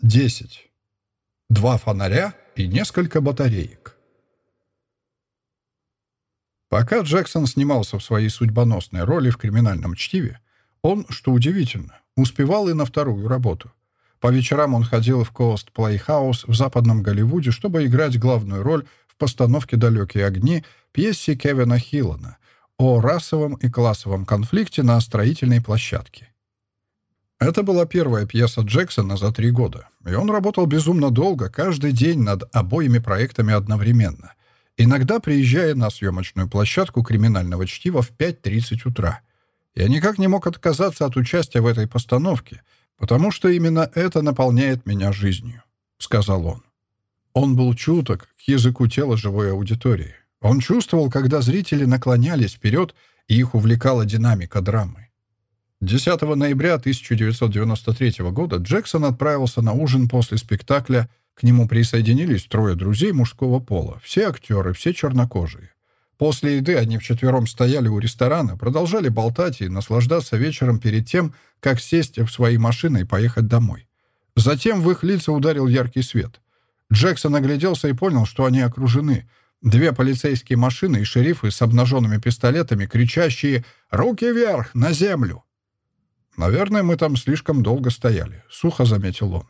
10. Два фонаря и несколько батареек. Пока Джексон снимался в своей судьбоносной роли в криминальном чтиве, он, что удивительно, успевал и на вторую работу. По вечерам он ходил в Coast Playhouse в западном Голливуде, чтобы играть главную роль в постановке «Далекие огни» пьесе Кевина Хиллана о расовом и классовом конфликте на строительной площадке. Это была первая пьеса Джексона за три года, и он работал безумно долго, каждый день над обоими проектами одновременно, иногда приезжая на съемочную площадку криминального чтива в 5.30 утра. Я никак не мог отказаться от участия в этой постановке, потому что именно это наполняет меня жизнью», — сказал он. Он был чуток к языку тела живой аудитории. Он чувствовал, когда зрители наклонялись вперед, и их увлекала динамика драмы. 10 ноября 1993 года Джексон отправился на ужин после спектакля. К нему присоединились трое друзей мужского пола. Все актеры, все чернокожие. После еды они вчетвером стояли у ресторана, продолжали болтать и наслаждаться вечером перед тем, как сесть в свои машины и поехать домой. Затем в их лица ударил яркий свет. Джексон огляделся и понял, что они окружены. Две полицейские машины и шерифы с обнаженными пистолетами, кричащие «Руки вверх! На землю!» «Наверное, мы там слишком долго стояли», — сухо заметил он.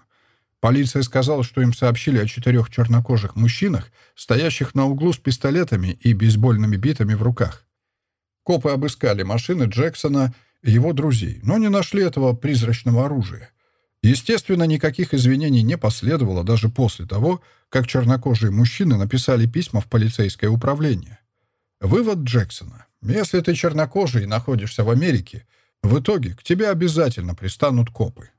Полиция сказала, что им сообщили о четырех чернокожих мужчинах, стоящих на углу с пистолетами и бейсбольными битами в руках. Копы обыскали машины Джексона и его друзей, но не нашли этого призрачного оружия. Естественно, никаких извинений не последовало даже после того, как чернокожие мужчины написали письма в полицейское управление. Вывод Джексона. Если ты чернокожий и находишься в Америке, в итоге к тебе обязательно пристанут копы.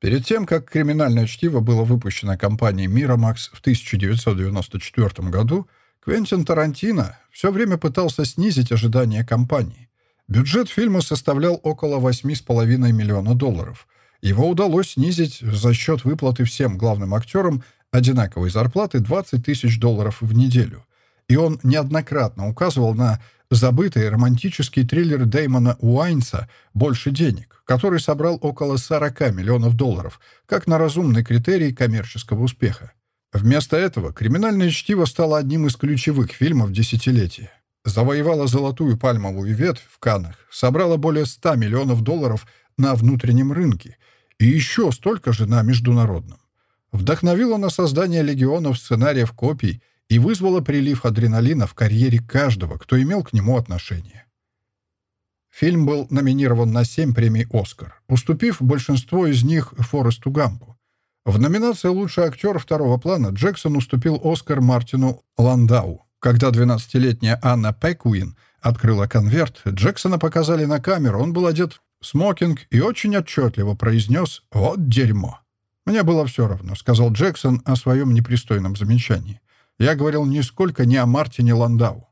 Перед тем, как «Криминальное чтиво» было выпущено компанией «Мирамакс» в 1994 году, Квентин Тарантино все время пытался снизить ожидания компании. Бюджет фильма составлял около 8,5 миллиона долларов. Его удалось снизить за счет выплаты всем главным актерам одинаковой зарплаты 20 тысяч долларов в неделю. И он неоднократно указывал на забытый романтический триллер Дэймона Уайнса «Больше денег», который собрал около 40 миллионов долларов, как на разумный критерий коммерческого успеха. Вместо этого «Криминальное чтиво» стало одним из ключевых фильмов десятилетия. Завоевала золотую пальмовую ветвь в Каннах, собрала более 100 миллионов долларов на внутреннем рынке и еще столько же на международном. Вдохновила на создание легионов сценариев копий – и вызвало прилив адреналина в карьере каждого, кто имел к нему отношение. Фильм был номинирован на семь премий «Оскар», уступив большинство из них Форесту Гампу. В номинации «Лучший актер второго плана» Джексон уступил «Оскар» Мартину Ландау. Когда 12-летняя Анна Пэкуин открыла конверт, Джексона показали на камеру, он был одет в смокинг и очень отчетливо произнес «Вот дерьмо». «Мне было все равно», — сказал Джексон о своем непристойном замечании. Я говорил нисколько не о Мартине Ландау.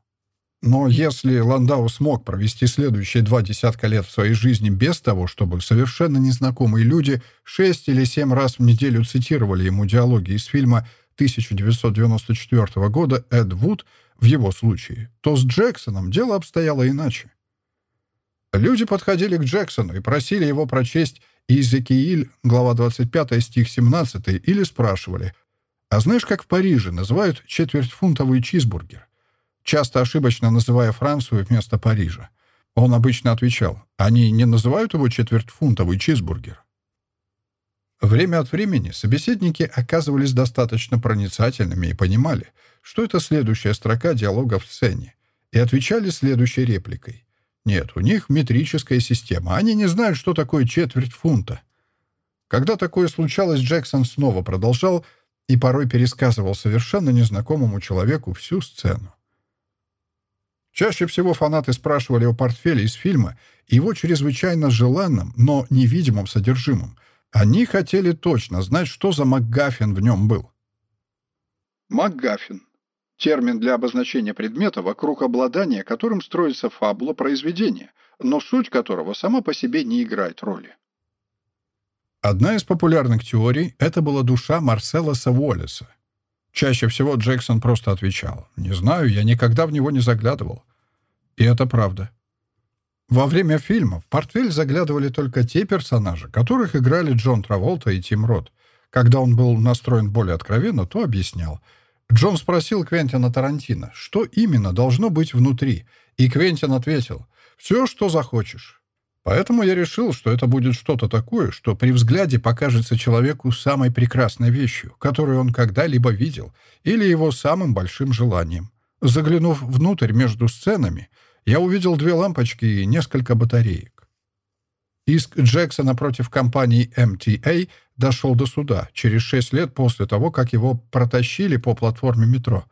Но если Ландау смог провести следующие два десятка лет в своей жизни без того, чтобы совершенно незнакомые люди шесть или семь раз в неделю цитировали ему диалоги из фильма 1994 года «Эд Вуд» в его случае, то с Джексоном дело обстояло иначе. Люди подходили к Джексону и просили его прочесть Иезекииль, глава 25, стих 17, или спрашивали, а знаешь, как в Париже называют четвертьфунтовый чизбургер? Часто ошибочно называя Францию вместо Парижа. Он обычно отвечал, они не называют его четвертьфунтовый чизбургер. Время от времени собеседники оказывались достаточно проницательными и понимали, что это следующая строка диалога в сцене, и отвечали следующей репликой. Нет, у них метрическая система, они не знают, что такое четверть фунта. Когда такое случалось, Джексон снова продолжал — и порой пересказывал совершенно незнакомому человеку всю сцену. Чаще всего фанаты спрашивали о портфеле из фильма и его чрезвычайно желанном, но невидимом содержимом. Они хотели точно знать, что за МакГаффин в нем был. МакГаффин — термин для обозначения предмета, вокруг обладания которым строится фабула произведения, но суть которого сама по себе не играет роли. Одна из популярных теорий — это была душа Марселоса Уоллеса. Чаще всего Джексон просто отвечал «Не знаю, я никогда в него не заглядывал». И это правда. Во время фильма в портфель заглядывали только те персонажи, которых играли Джон Траволта и Тим Рот. Когда он был настроен более откровенно, то объяснял. Джон спросил Квентина Тарантино, что именно должно быть внутри, и Квентин ответил «Все, что захочешь». Поэтому я решил, что это будет что-то такое, что при взгляде покажется человеку самой прекрасной вещью, которую он когда-либо видел, или его самым большим желанием. Заглянув внутрь между сценами, я увидел две лампочки и несколько батареек. Иск Джексона против компании MTA дошел до суда через шесть лет после того, как его протащили по платформе метро.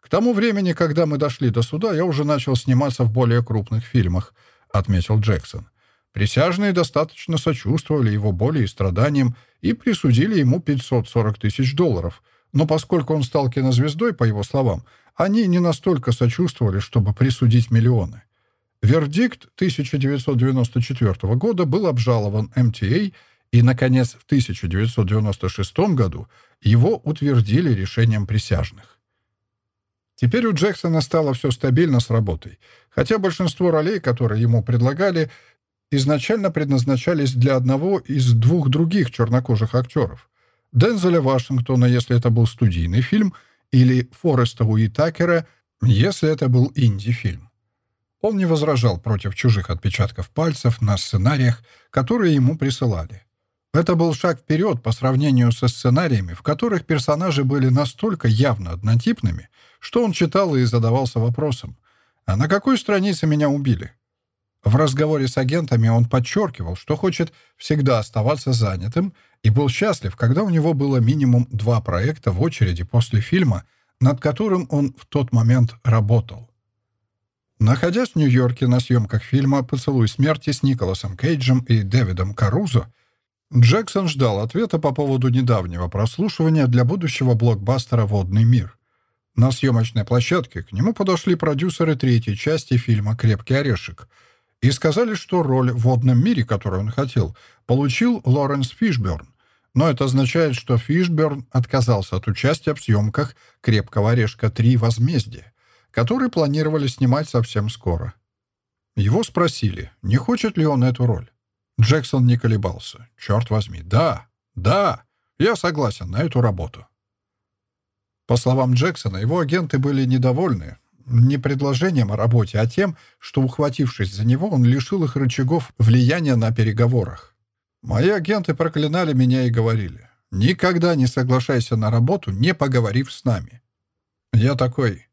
К тому времени, когда мы дошли до суда, я уже начал сниматься в более крупных фильмах, отметил Джексон. Присяжные достаточно сочувствовали его боли и страданиям и присудили ему 540 тысяч долларов. Но поскольку он стал кинозвездой, по его словам, они не настолько сочувствовали, чтобы присудить миллионы. Вердикт 1994 года был обжалован МТА, и, наконец, в 1996 году его утвердили решением присяжных. Теперь у Джексона стало все стабильно с работой, хотя большинство ролей, которые ему предлагали, изначально предназначались для одного из двух других чернокожих актеров. Дензеля Вашингтона, если это был студийный фильм, или Фореста Уитакера, если это был инди-фильм. Он не возражал против чужих отпечатков пальцев на сценариях, которые ему присылали. Это был шаг вперед по сравнению со сценариями, в которых персонажи были настолько явно однотипными, что он читал и задавался вопросом, а на какой странице меня убили? В разговоре с агентами он подчеркивал, что хочет всегда оставаться занятым и был счастлив, когда у него было минимум два проекта в очереди после фильма, над которым он в тот момент работал. Находясь в Нью-Йорке на съемках фильма «Поцелуй смерти» с Николасом Кейджем и Дэвидом Карузо, Джексон ждал ответа по поводу недавнего прослушивания для будущего блокбастера «Водный мир». На съемочной площадке к нему подошли продюсеры третьей части фильма «Крепкий орешек», и сказали, что роль в водном мире, которую он хотел, получил Лоренс Фишберн. Но это означает, что Фишберн отказался от участия в съемках «Крепкого орешка 3. Возмездие», который планировали снимать совсем скоро. Его спросили, не хочет ли он эту роль. Джексон не колебался. «Черт возьми, да, да, я согласен на эту работу». По словам Джексона, его агенты были недовольны, не предложением о работе, а тем, что, ухватившись за него, он лишил их рычагов влияния на переговорах. Мои агенты проклинали меня и говорили, «Никогда не соглашайся на работу, не поговорив с нами». Я такой...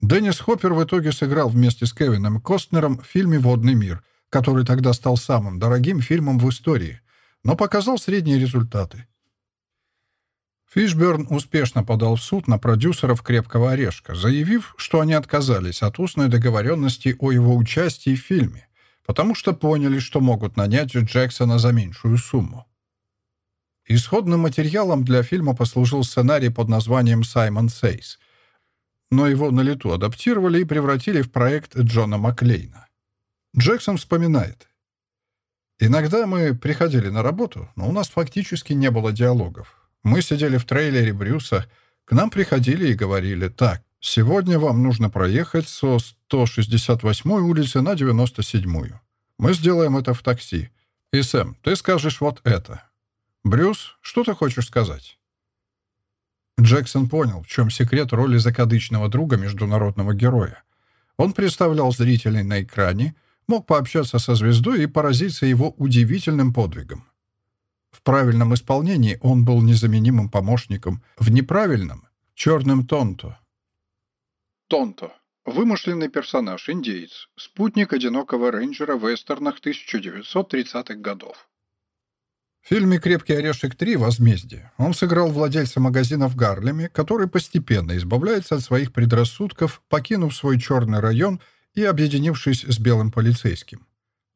Деннис Хоппер в итоге сыграл вместе с Кевином Костнером в фильме «Водный мир», который тогда стал самым дорогим фильмом в истории, но показал средние результаты. Фишберн успешно подал в суд на продюсеров «Крепкого орешка», заявив, что они отказались от устной договоренности о его участии в фильме, потому что поняли, что могут нанять Джексона за меньшую сумму. Исходным материалом для фильма послужил сценарий под названием «Саймон Сейс», но его на лету адаптировали и превратили в проект Джона Маклейна. Джексон вспоминает. «Иногда мы приходили на работу, но у нас фактически не было диалогов. Мы сидели в трейлере Брюса, к нам приходили и говорили, так, сегодня вам нужно проехать со 168-й улицы на 97-ю. Мы сделаем это в такси. И, Сэм, ты скажешь вот это. Брюс, что ты хочешь сказать? Джексон понял, в чем секрет роли закадычного друга международного героя. Он представлял зрителей на экране, мог пообщаться со звездой и поразиться его удивительным подвигом. В правильном исполнении он был незаменимым помощником, в неправильном — черным Тонто. Тонто — вымышленный персонаж, индеец, спутник одинокого рейнджера в вестернах 1930-х годов. В фильме «Крепкий орешек 3. Возмездие» он сыграл владельца магазина в Гарлеме, который постепенно избавляется от своих предрассудков, покинув свой черный район и объединившись с белым полицейским.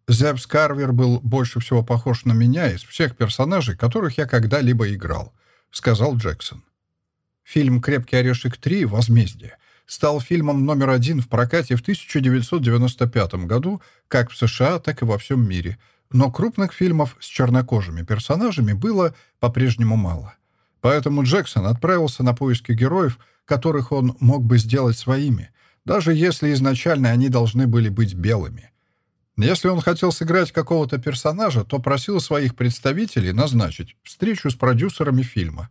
Зепс Карвер был больше всего похож на меня из всех персонажей, которых я когда-либо играл», — сказал Джексон. Фильм «Крепкий орешек 3. Возмездие» стал фильмом номер один в прокате в 1995 году как в США, так и во всем мире, но крупных фильмов с чернокожими персонажами было по-прежнему мало. Поэтому Джексон отправился на поиски героев, которых он мог бы сделать своими, даже если изначально они должны были быть белыми — Если он хотел сыграть какого-то персонажа, то просил своих представителей назначить встречу с продюсерами фильма.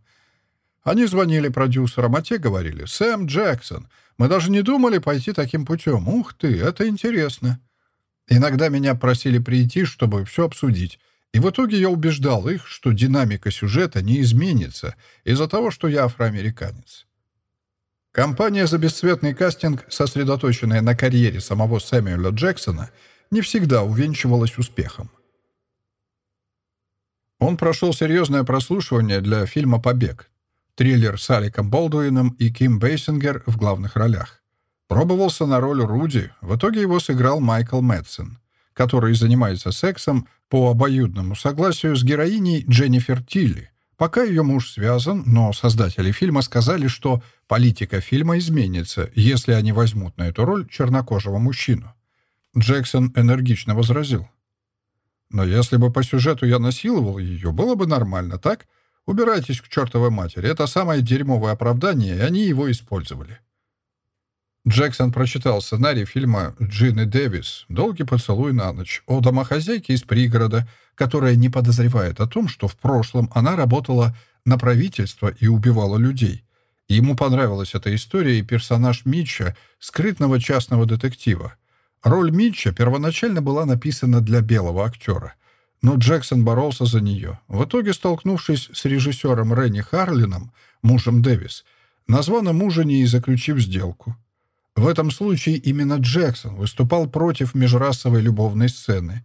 Они звонили продюсерам, а те говорили «Сэм Джексон, мы даже не думали пойти таким путем. Ух ты, это интересно». Иногда меня просили прийти, чтобы все обсудить. И в итоге я убеждал их, что динамика сюжета не изменится из-за того, что я афроамериканец. Компания за бесцветный кастинг, сосредоточенная на карьере самого Сэмюэла Джексона, не всегда увенчивалась успехом. Он прошел серьезное прослушивание для фильма «Побег». Триллер с Алеком Болдуином и Ким Бейсингер в главных ролях. Пробовался на роль Руди, в итоге его сыграл Майкл Мэдсен, который занимается сексом по обоюдному согласию с героиней Дженнифер Тилли. Пока ее муж связан, но создатели фильма сказали, что политика фильма изменится, если они возьмут на эту роль чернокожего мужчину. Джексон энергично возразил. «Но если бы по сюжету я насиловал ее, было бы нормально, так? Убирайтесь к чертовой матери. Это самое дерьмовое оправдание, и они его использовали». Джексон прочитал сценарий фильма Джины Дэвис «Долгий поцелуй на ночь» о домохозяйке из пригорода, которая не подозревает о том, что в прошлом она работала на правительство и убивала людей. ему понравилась эта история и персонаж Митча, скрытного частного детектива. Роль Митча первоначально была написана для белого актера, но Джексон боролся за нее. В итоге, столкнувшись с режиссером Ренни Харлином, мужем Дэвис, на званом ужине и заключив сделку. В этом случае именно Джексон выступал против межрасовой любовной сцены.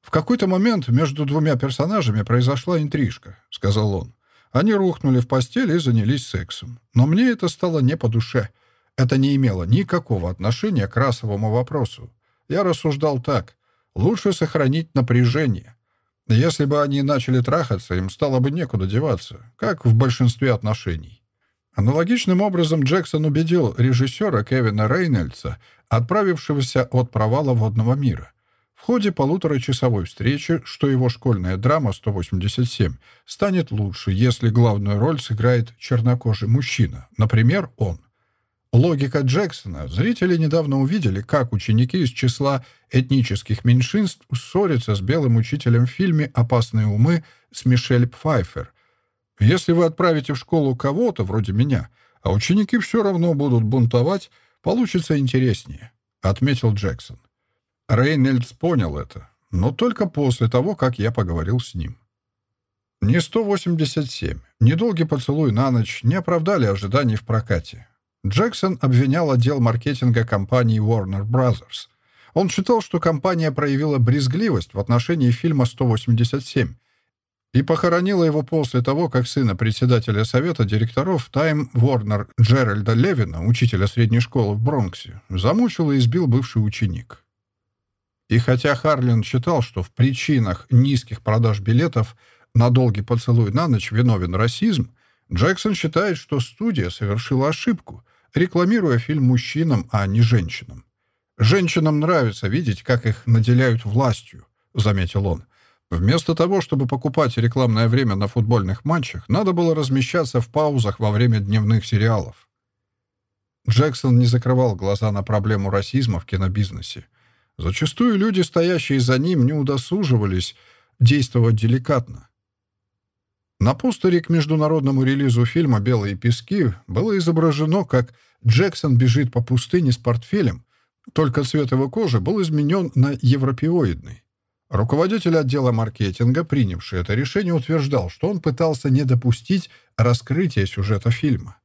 «В какой-то момент между двумя персонажами произошла интрижка», — сказал он. Они рухнули в постель и занялись сексом. Но мне это стало не по душе. Это не имело никакого отношения к расовому вопросу. Я рассуждал так. Лучше сохранить напряжение. Если бы они начали трахаться, им стало бы некуда деваться, как в большинстве отношений. Аналогичным образом Джексон убедил режиссера Кевина Рейнольдса, отправившегося от провала водного мира, в ходе полуторачасовой встречи, что его школьная драма «187» станет лучше, если главную роль сыграет чернокожий мужчина, например, он. Логика Джексона. Зрители недавно увидели, как ученики из числа этнических меньшинств ссорятся с белым учителем в фильме «Опасные умы» с Мишель Пфайфер, если вы отправите в школу кого-то, вроде меня, а ученики все равно будут бунтовать, получится интереснее», — отметил Джексон. Рейнольдс понял это, но только после того, как я поговорил с ним. Не 187, недолгий поцелуй на ночь не оправдали ожиданий в прокате. Джексон обвинял отдел маркетинга компании Warner Brothers. Он считал, что компания проявила брезгливость в отношении фильма «187», и похоронила его после того, как сына председателя совета директоров Time Warner Джеральда Левина, учителя средней школы в Бронксе, замучил и избил бывший ученик. И хотя Харлин считал, что в причинах низких продаж билетов на долгий поцелуй на ночь виновен расизм, Джексон считает, что студия совершила ошибку, рекламируя фильм мужчинам, а не женщинам. «Женщинам нравится видеть, как их наделяют властью», — заметил он. Вместо того, чтобы покупать рекламное время на футбольных матчах, надо было размещаться в паузах во время дневных сериалов. Джексон не закрывал глаза на проблему расизма в кинобизнесе. Зачастую люди, стоящие за ним, не удосуживались действовать деликатно. На постере к международному релизу фильма «Белые пески» было изображено, как Джексон бежит по пустыне с портфелем, только цвет его кожи был изменен на европеоидный. Руководитель отдела маркетинга, принявший это решение, утверждал, что он пытался не допустить раскрытия сюжета фильма.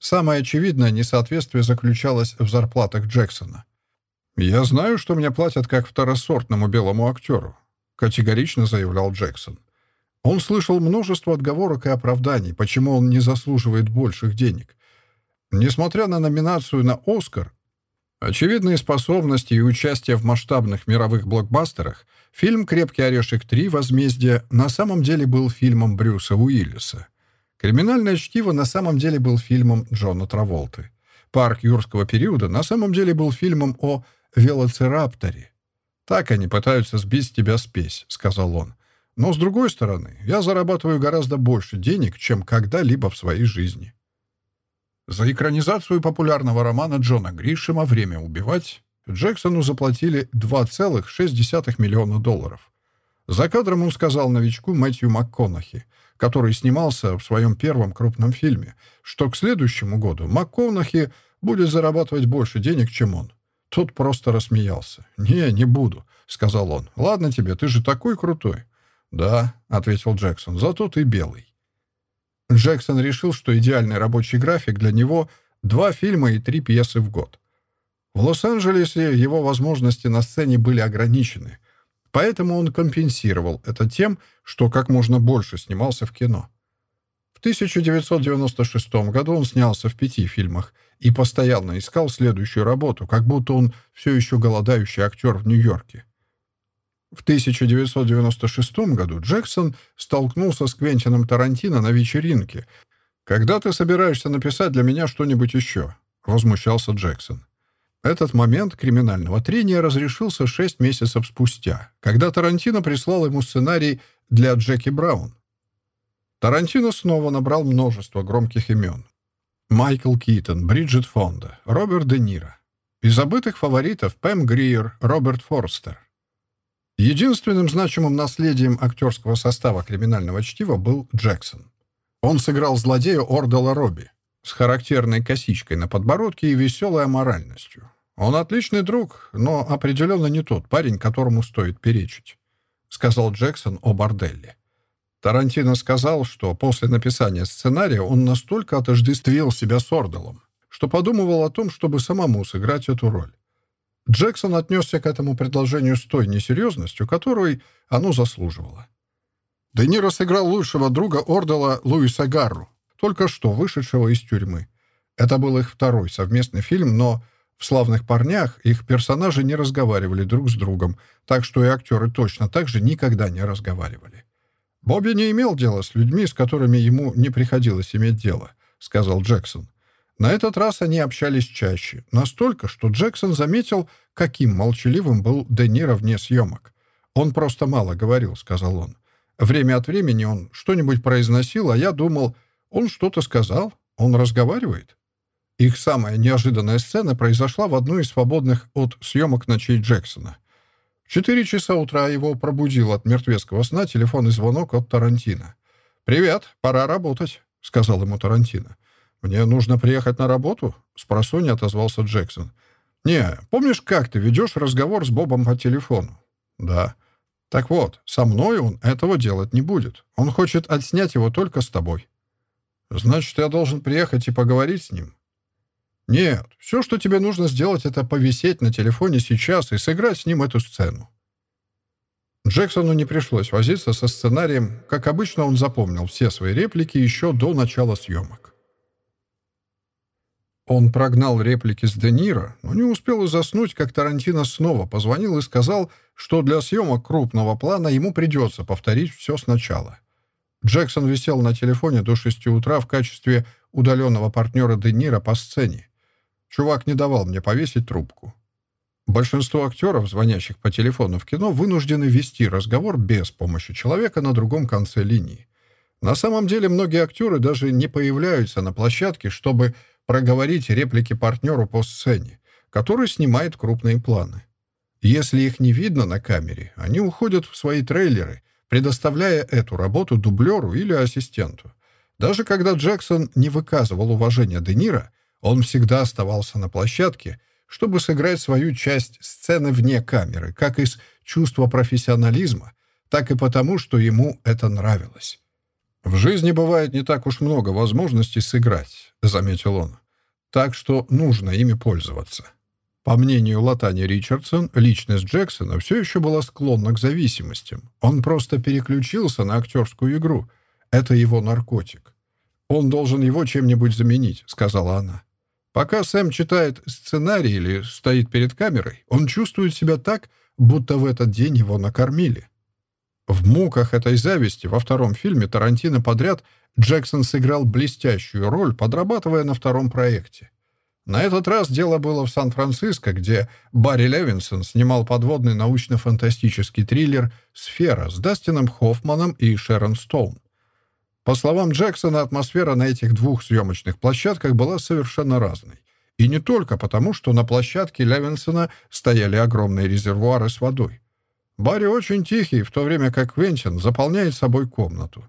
Самое очевидное несоответствие заключалось в зарплатах Джексона. «Я знаю, что мне платят как второсортному белому актеру», — категорично заявлял Джексон. Он слышал множество отговорок и оправданий, почему он не заслуживает больших денег. Несмотря на номинацию на «Оскар», Очевидные способности и участие в масштабных мировых блокбастерах фильм «Крепкий орешек 3. Возмездие» на самом деле был фильмом Брюса Уиллиса. «Криминальное чтиво» на самом деле был фильмом Джона Траволты. «Парк юрского периода» на самом деле был фильмом о велоцирапторе. «Так они пытаются сбить с тебя спесь», — сказал он. «Но, с другой стороны, я зарабатываю гораздо больше денег, чем когда-либо в своей жизни». За экранизацию популярного романа Джона Гришема «Время убивать» Джексону заплатили 2,6 миллиона долларов. За кадром он сказал новичку Мэтью МакКонахи, который снимался в своем первом крупном фильме, что к следующему году МакКонахи будет зарабатывать больше денег, чем он. Тот просто рассмеялся. «Не, не буду», — сказал он. «Ладно тебе, ты же такой крутой». «Да», — ответил Джексон, — «зато ты белый». Джексон решил, что идеальный рабочий график для него — два фильма и три пьесы в год. В Лос-Анджелесе его возможности на сцене были ограничены, поэтому он компенсировал это тем, что как можно больше снимался в кино. В 1996 году он снялся в пяти фильмах и постоянно искал следующую работу, как будто он все еще голодающий актер в Нью-Йорке. В 1996 году Джексон столкнулся с Квентином Тарантино на вечеринке. «Когда ты собираешься написать для меня что-нибудь еще?» — возмущался Джексон. Этот момент криминального трения разрешился шесть месяцев спустя, когда Тарантино прислал ему сценарий для Джеки Браун. Тарантино снова набрал множество громких имен. Майкл Китон, Бриджит Фонда, Роберт Де Ниро. Из забытых фаворитов Пэм Гриер, Роберт Форстер. Единственным значимым наследием актерского состава криминального чтива был Джексон. Он сыграл злодея Ордала Робби с характерной косичкой на подбородке и веселой аморальностью. Он отличный друг, но определенно не тот парень, которому стоит перечить, сказал Джексон о борделле. Тарантино сказал, что после написания сценария он настолько отождествил себя с Ордалом, что подумывал о том, чтобы самому сыграть эту роль. Джексон отнесся к этому предложению с той несерьезностью, которой оно заслуживало. Де Ниро сыграл лучшего друга Ордела Луиса Гарру, только что вышедшего из тюрьмы. Это был их второй совместный фильм, но в «Славных парнях» их персонажи не разговаривали друг с другом, так что и актеры точно так же никогда не разговаривали. «Бобби не имел дела с людьми, с которыми ему не приходилось иметь дело», — сказал Джексон. На этот раз они общались чаще, настолько, что Джексон заметил, каким молчаливым был Де Ниро вне съемок. «Он просто мало говорил», — сказал он. «Время от времени он что-нибудь произносил, а я думал, он что-то сказал, он разговаривает». Их самая неожиданная сцена произошла в одну из свободных от съемок ночей Джексона. В четыре часа утра его пробудил от мертвецкого сна телефонный звонок от Тарантино. «Привет, пора работать», — сказал ему Тарантино. «Мне нужно приехать на работу?» — спросонья отозвался Джексон. «Не, помнишь, как ты ведешь разговор с Бобом по телефону?» «Да». «Так вот, со мной он этого делать не будет. Он хочет отснять его только с тобой». «Значит, я должен приехать и поговорить с ним?» «Нет, все, что тебе нужно сделать, это повисеть на телефоне сейчас и сыграть с ним эту сцену». Джексону не пришлось возиться со сценарием. Как обычно, он запомнил все свои реплики еще до начала съемок. Он прогнал реплики с Де Ниро, но не успел и заснуть, как Тарантино снова позвонил и сказал, что для съемок крупного плана ему придется повторить все сначала. Джексон висел на телефоне до 6 утра в качестве удаленного партнера Де Ниро по сцене. Чувак не давал мне повесить трубку. Большинство актеров, звонящих по телефону в кино, вынуждены вести разговор без помощи человека на другом конце линии. На самом деле многие актеры даже не появляются на площадке, чтобы проговорить реплики партнеру по сцене, который снимает крупные планы. Если их не видно на камере, они уходят в свои трейлеры, предоставляя эту работу дублеру или ассистенту. Даже когда Джексон не выказывал уважения Де Ниро, он всегда оставался на площадке, чтобы сыграть свою часть сцены вне камеры, как из чувства профессионализма, так и потому, что ему это нравилось. «В жизни бывает не так уж много возможностей сыграть», — заметил он так что нужно ими пользоваться. По мнению Латани Ричардсон, личность Джексона все еще была склонна к зависимостям. Он просто переключился на актерскую игру. Это его наркотик. «Он должен его чем-нибудь заменить», — сказала она. Пока Сэм читает сценарий или стоит перед камерой, он чувствует себя так, будто в этот день его накормили. В муках этой зависти во втором фильме Тарантино подряд Джексон сыграл блестящую роль, подрабатывая на втором проекте. На этот раз дело было в Сан-Франциско, где Барри Левинсон снимал подводный научно-фантастический триллер «Сфера» с Дастином Хоффманом и Шерон Стоун. По словам Джексона, атмосфера на этих двух съемочных площадках была совершенно разной, И не только потому, что на площадке Левинсона стояли огромные резервуары с водой. Барри очень тихий, в то время как Квентин заполняет собой комнату.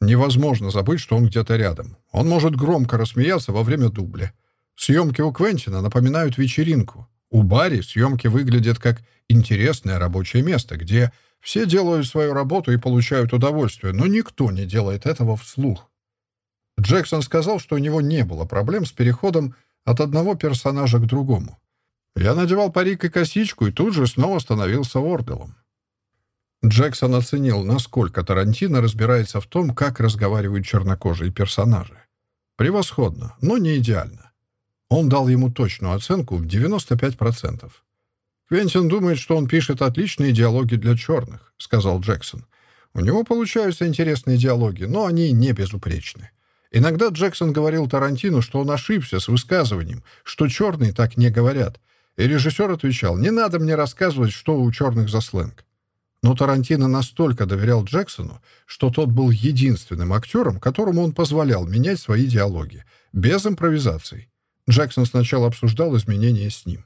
Невозможно забыть, что он где-то рядом. Он может громко рассмеяться во время дубля. Съемки у Квентина напоминают вечеринку. У Барри съемки выглядят как интересное рабочее место, где все делают свою работу и получают удовольствие, но никто не делает этого вслух. Джексон сказал, что у него не было проблем с переходом от одного персонажа к другому. Я надевал парик и косичку и тут же снова становился Орделом. Джексон оценил, насколько Тарантино разбирается в том, как разговаривают чернокожие персонажи. Превосходно, но не идеально. Он дал ему точную оценку в 95%. «Квентин думает, что он пишет отличные диалоги для черных», — сказал Джексон. «У него получаются интересные диалоги, но они не безупречны. Иногда Джексон говорил Тарантину, что он ошибся с высказыванием, что черные так не говорят. И режиссер отвечал, «Не надо мне рассказывать, что у черных за сленг». Но Тарантино настолько доверял Джексону, что тот был единственным актером, которому он позволял менять свои диалоги, без импровизаций. Джексон сначала обсуждал изменения с ним.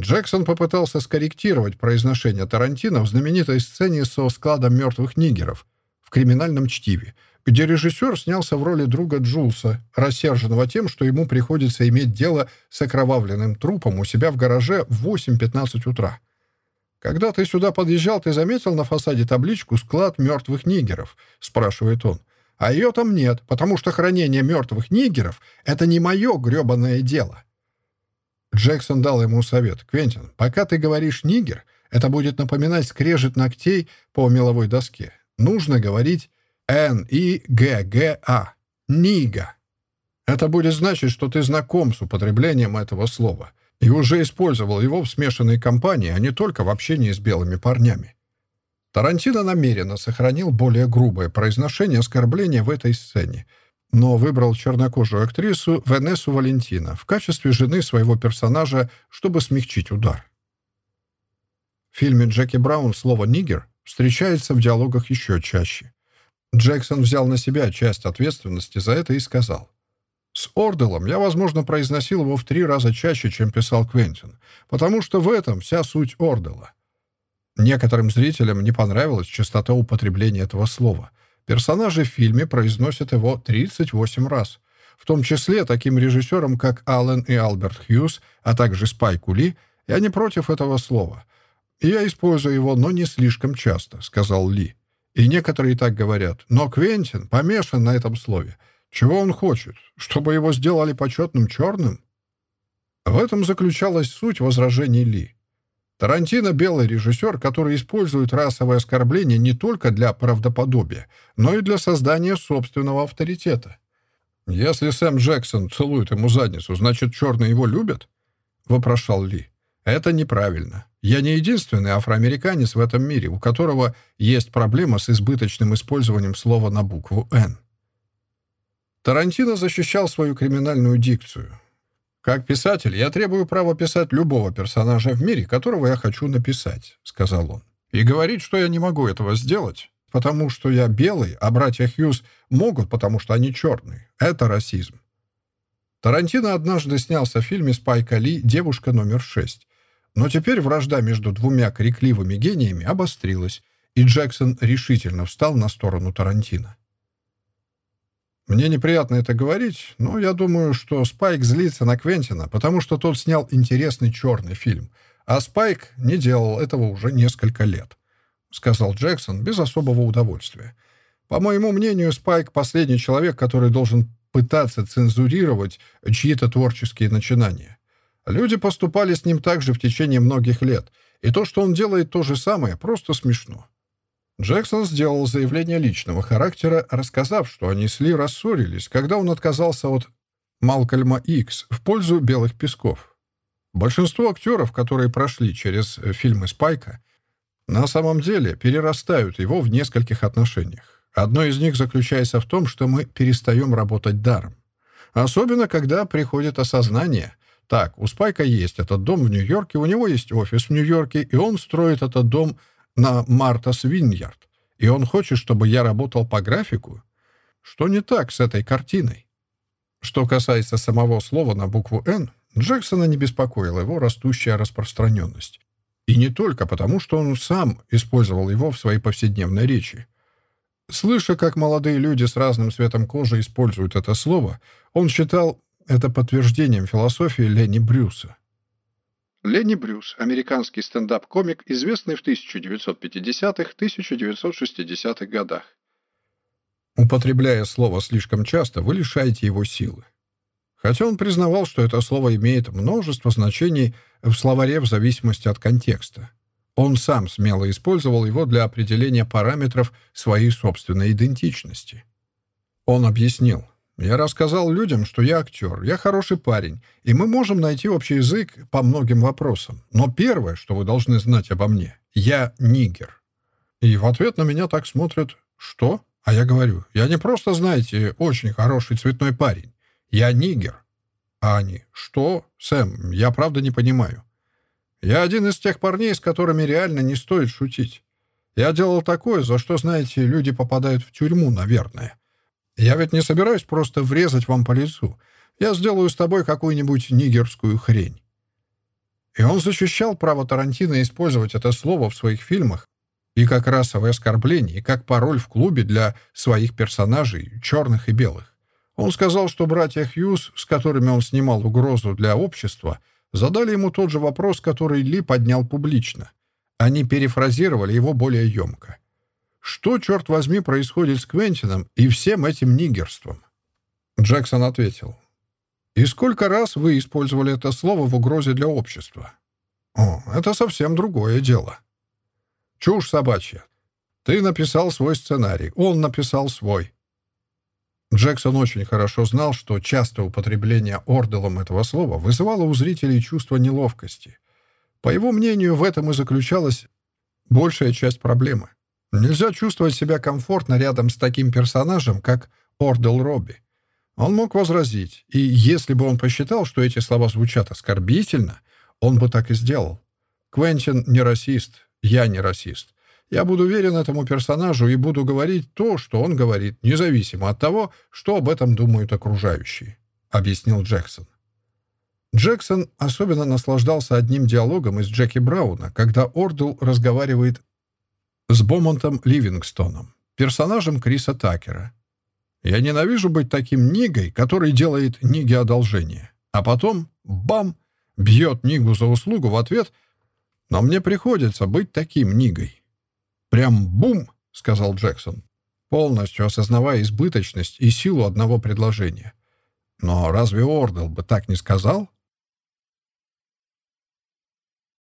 Джексон попытался скорректировать произношение Тарантино в знаменитой сцене со складом мертвых нигеров в криминальном чтиве, где режиссер снялся в роли друга Джулса, рассерженного тем, что ему приходится иметь дело с окровавленным трупом у себя в гараже в 8.15 утра. «Когда ты сюда подъезжал, ты заметил на фасаде табличку «Склад мертвых нигеров»?» — спрашивает он. «А ее там нет, потому что хранение мертвых нигеров — это не мое гребаное дело». Джексон дал ему совет. «Квентин, пока ты говоришь «нигер», это будет напоминать скрежет ногтей по меловой доске. Нужно говорить Н-И-Г-Г-А. Нига. Это будет значить, что ты знаком с употреблением этого слова и уже использовал его в смешанной компании, а не только в общении с белыми парнями. Тарантино намеренно сохранил более грубое произношение оскорбления в этой сцене, но выбрал чернокожую актрису Венесу Валентина в качестве жены своего персонажа, чтобы смягчить удар. В фильме Джеки Браун слово «нигер» встречается в диалогах еще чаще. Джексон взял на себя часть ответственности за это и сказал. «С Орделом я, возможно, произносил его в три раза чаще, чем писал Квентин, потому что в этом вся суть Ордела». Некоторым зрителям не понравилась частота употребления этого слова. Персонажи в фильме произносят его 38 раз, в том числе таким режиссерам, как Аллен и Альберт Хьюз, а также Спайк Ули, я не против этого слова. Я использую его, но не слишком часто», — сказал Ли. И некоторые так говорят. Но Квентин помешан на этом слове. Чего он хочет? Чтобы его сделали почетным черным? В этом заключалась суть возражений Ли. Тарантино — белый режиссер, который использует расовое оскорбление не только для правдоподобия, но и для создания собственного авторитета. «Если Сэм Джексон целует ему задницу, значит, черные его любят?» — вопрошал Ли. «Это неправильно. Я не единственный афроамериканец в этом мире, у которого есть проблема с избыточным использованием слова на букву «Н». Тарантино защищал свою криминальную дикцию. «Как писатель я требую права писать любого персонажа в мире, которого я хочу написать», — сказал он. «И говорить, что я не могу этого сделать, потому что я белый, а братья Хьюз могут, потому что они черные. Это расизм». Тарантино однажды снялся в фильме Спайка Ли «Девушка номер шесть». Но теперь вражда между двумя крикливыми гениями обострилась, и Джексон решительно встал на сторону Тарантино. Мне неприятно это говорить, но я думаю, что Спайк злится на Квентина, потому что тот снял интересный черный фильм, а Спайк не делал этого уже несколько лет, — сказал Джексон без особого удовольствия. По моему мнению, Спайк — последний человек, который должен пытаться цензурировать чьи-то творческие начинания. Люди поступали с ним так же в течение многих лет, и то, что он делает то же самое, просто смешно. Джексон сделал заявление личного характера, рассказав, что они с Ли рассорились, когда он отказался от Малкольма Икс в пользу «Белых песков». Большинство актеров, которые прошли через фильмы Спайка, на самом деле перерастают его в нескольких отношениях. Одно из них заключается в том, что мы перестаем работать даром. Особенно, когда приходит осознание, так, у Спайка есть этот дом в Нью-Йорке, у него есть офис в Нью-Йорке, и он строит этот дом на Мартас Виньярд. И он хочет, чтобы я работал по графику? Что не так с этой картиной? Что касается самого слова на букву «Н», Джексона не беспокоила его растущая распространенность. И не только потому, что он сам использовал его в своей повседневной речи. Слыша, как молодые люди с разным цветом кожи используют это слово, он считал это подтверждением философии Ленни Брюса. Ленни Брюс – американский стендап-комик, известный в 1950-1960-х годах. Употребляя слово слишком часто, вы лишаете его силы. Хотя он признавал, что это слово имеет множество значений в словаре в зависимости от контекста. Он сам смело использовал его для определения параметров своей собственной идентичности. Он объяснил, «Я рассказал людям, что я актер, я хороший парень, и мы можем найти общий язык по многим вопросам. Но первое, что вы должны знать обо мне, я нигер». И в ответ на меня так смотрят, «Что?» А я говорю, «Я не просто, знаете, очень хороший цветной парень. Я нигер». А они, «Что? Сэм, я правда не понимаю». Я один из тех парней, с которыми реально не стоит шутить. Я делал такое, за что, знаете, люди попадают в тюрьму, наверное. Я ведь не собираюсь просто врезать вам по лицу. Я сделаю с тобой какую-нибудь нигерскую хрень. И он защищал право Тарантино использовать это слово в своих фильмах и как расовое оскорбление, и как пароль в клубе для своих персонажей, черных и белых. Он сказал, что братья Хьюз, с которыми он снимал угрозу для общества, задали ему тот же вопрос, который Ли поднял публично. Они перефразировали его более емко. Что, черт возьми, происходит с Квентином и всем этим нигерством? Джексон ответил. «И сколько раз вы использовали это слово в угрозе для общества?» «О, это совсем другое дело». «Чушь собачья. Ты написал свой сценарий, он написал свой. Джексон очень хорошо знал, что частое употребление Орделом этого слова вызывало у зрителей чувство неловкости. По его мнению, в этом и заключалась большая часть проблемы. Нельзя чувствовать себя комфортно рядом с таким персонажем, как Ордел Робби. Он мог возразить, и если бы он посчитал, что эти слова звучат оскорбительно, он бы так и сделал. Квентин не расист, я не расист. Я буду верен этому персонажу и буду говорить то, что он говорит, независимо от того, что об этом думают окружающие», — объяснил Джексон. Джексон особенно наслаждался одним диалогом из Джеки Брауна, когда Ордл разговаривает с Бомонтом Ливингстоном, персонажем Криса Такера. «Я ненавижу быть таким нигой, который делает ниге одолжение, а потом, бам, бьет нигу за услугу в ответ, но мне приходится быть таким нигой». «Прям бум!» — сказал Джексон, полностью осознавая избыточность и силу одного предложения. «Но разве Ордел бы так не сказал?»